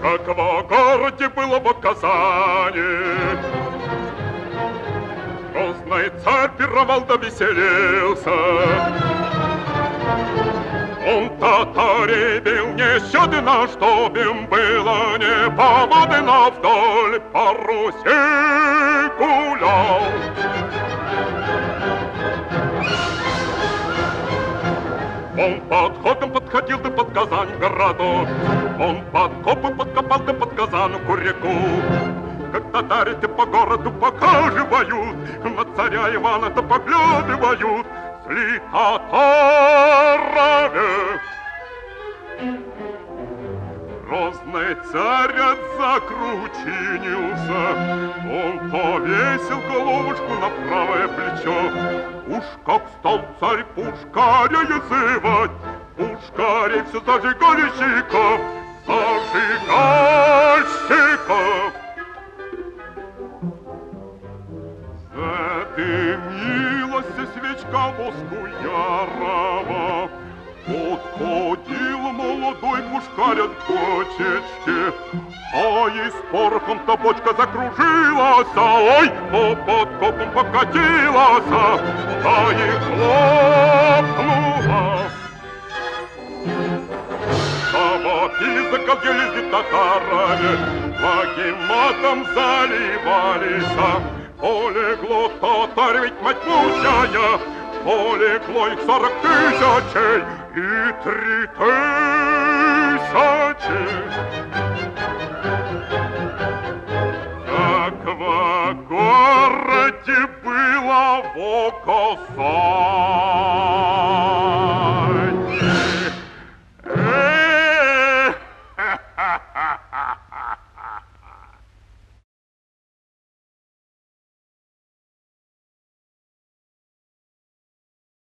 Каково городе было бы Казани, Грозный царь пировал да веселился, Татарей бил нещадно, чтоб им было не поводно вдоль по Руси гулял. Он подходом подходил да под Казань городок. Он под копом подкопал да под Казанку реку. Как татари-то по городу покаживают, На царя Ивана-то поглядывают, Сли татарами. Царь от закручинился, Он повесил головушку на правое плечо. Уж как стал царь пушкаря язывать, Пушкарей все зажигальщиков, Зажигальщиков. Задымилась свечка воску ярова, Подходил молодой пушкарь от бочечки, А из порохом-то бочка закружилась, Ой, по подкопом покатилась, Да и хлопнула. Завопили, загалдели татарами, Флаги матом заливались, Полегло татар ведь мать мучая, Полегло их сорок тысячей и три тысячи. Как в городе было в Казани,